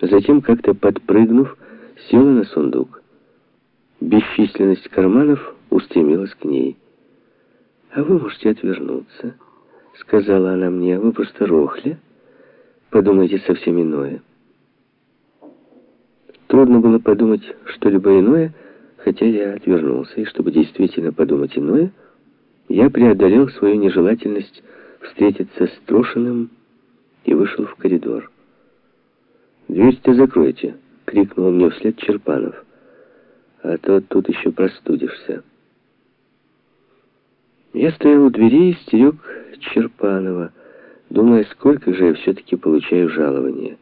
Затем, как-то подпрыгнув, села на сундук. Бесчисленность карманов устремилась к ней. «А вы можете отвернуться», — сказала она мне. «Вы просто рохля. Подумайте совсем иное». Трудно было подумать что-либо иное, хотя я отвернулся, и чтобы действительно подумать иное, я преодолел свою нежелательность встретиться с Трошиным и вышел в коридор. «Дверь-то закройте!» — крикнул мне вслед Черпанов. «А то тут еще простудишься». Я стоял у двери и стерег Черпанова, думая, сколько же я все-таки получаю жалования.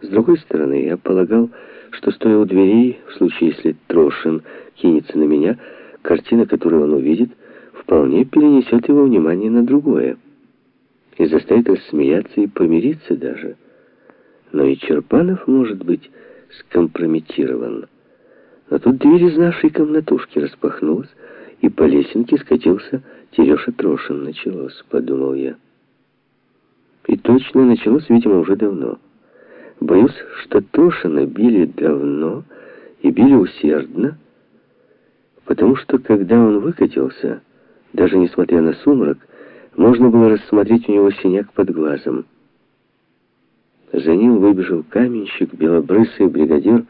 С другой стороны, я полагал, что стоя у дверей, в случае, если Трошин кинется на меня, картина, которую он увидит, вполне перенесет его внимание на другое и заставит рассмеяться и помириться даже. Но и Черпанов может быть скомпрометирован. Но тут дверь из нашей комнатушки распахнулась, и по лесенке скатился Тереша Трошин. Началось, подумал я. И точно началось, видимо, уже давно. Боюсь, что Трошина били давно и били усердно, потому что, когда он выкатился, даже несмотря на сумрак, можно было рассмотреть у него синяк под глазом. За ним выбежал каменщик, белобрысый бригадир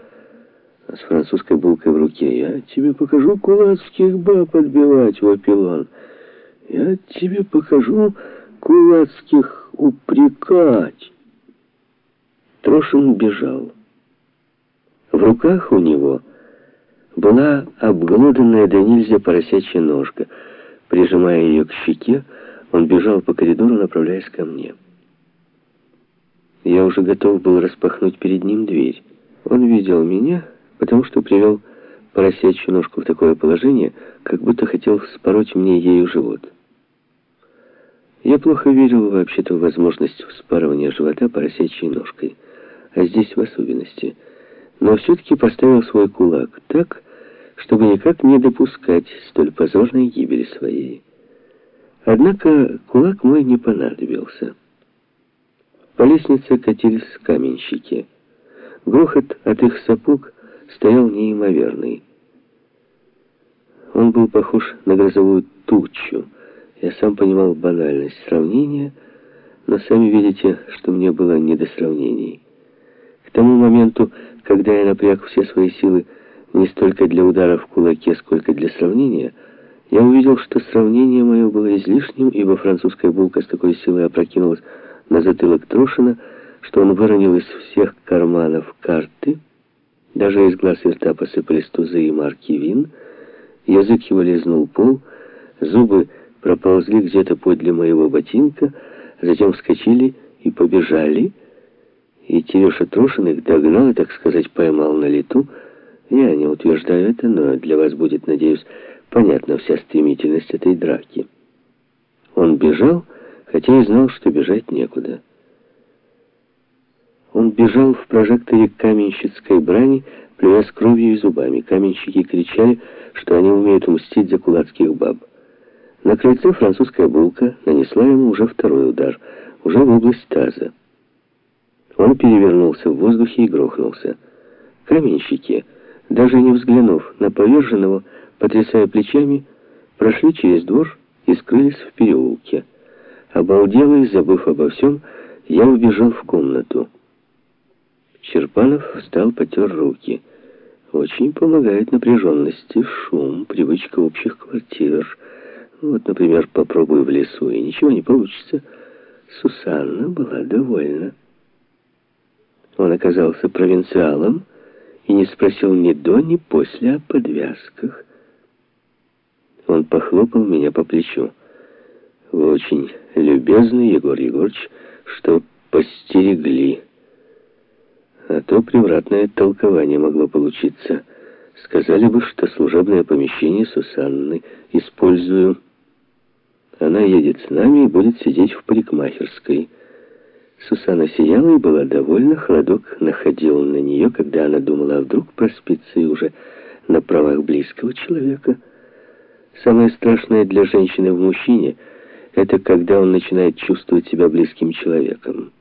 с французской булкой в руке. «Я тебе покажу кулацких баб отбивать, вопил «Я тебе покажу кулацких упрекать». Трошин бежал. В руках у него была обглоданная до нельзя поросячья ножка. Прижимая ее к щеке, он бежал по коридору, направляясь ко мне. Я уже готов был распахнуть перед ним дверь. Он видел меня, потому что привел поросячью ножку в такое положение, как будто хотел вспороть мне ею живот. Я плохо верил вообще-то в возможность вспарывания живота поросячьей ножкой, а здесь в особенности. Но все-таки поставил свой кулак так, чтобы никак не допускать столь позорной гибели своей. Однако кулак мой не понадобился. По лестнице катились каменщики. Грохот от их сапог стоял неимоверный. Он был похож на грозовую тучу. Я сам понимал банальность сравнения, но сами видите, что мне было не до сравнений. К тому моменту, когда я напряг все свои силы не столько для удара в кулаке, сколько для сравнения, я увидел, что сравнение мое было излишним, ибо французская булка с такой силой опрокинулась на затылок Трошина, что он выронил из всех карманов карты, даже из глаз и рта посыпались тузы и марки вин, язык его лизнул пол, зубы проползли где-то подле моего ботинка, затем вскочили и побежали, и Тереша Трошин их догнал и, так сказать, поймал на лету. Я не утверждаю это, но для вас будет, надеюсь, понятна вся стремительность этой драки. Он бежал, хотя и знал, что бежать некуда. Он бежал в прожекторе каменщицкой брани, плюя с кровью и зубами. Каменщики кричали, что они умеют мстить за кулацких баб. На крыльце французская булка нанесла ему уже второй удар, уже в область таза. Он перевернулся в воздухе и грохнулся. Каменщики, даже не взглянув на поверженного, потрясая плечами, прошли через двор и скрылись в переулке. Обалделый, забыв обо всем, я убежал в комнату. Черпанов встал, потер руки. Очень помогает напряженности, шум, привычка общих квартир. Вот, например, попробую в лесу, и ничего не получится. Сусанна была довольна. Он оказался провинциалом и не спросил ни до, ни после о подвязках. Он похлопал меня по плечу. «Вы очень любезны, Егор Егорович, что постерегли. А то превратное толкование могло получиться. Сказали бы, что служебное помещение Сусанны использую. Она едет с нами и будет сидеть в парикмахерской». Сусана сияла и была довольна, холодок находил на нее, когда она думала, а вдруг проспится и уже на правах близкого человека – Самое страшное для женщины в мужчине – это когда он начинает чувствовать себя близким человеком.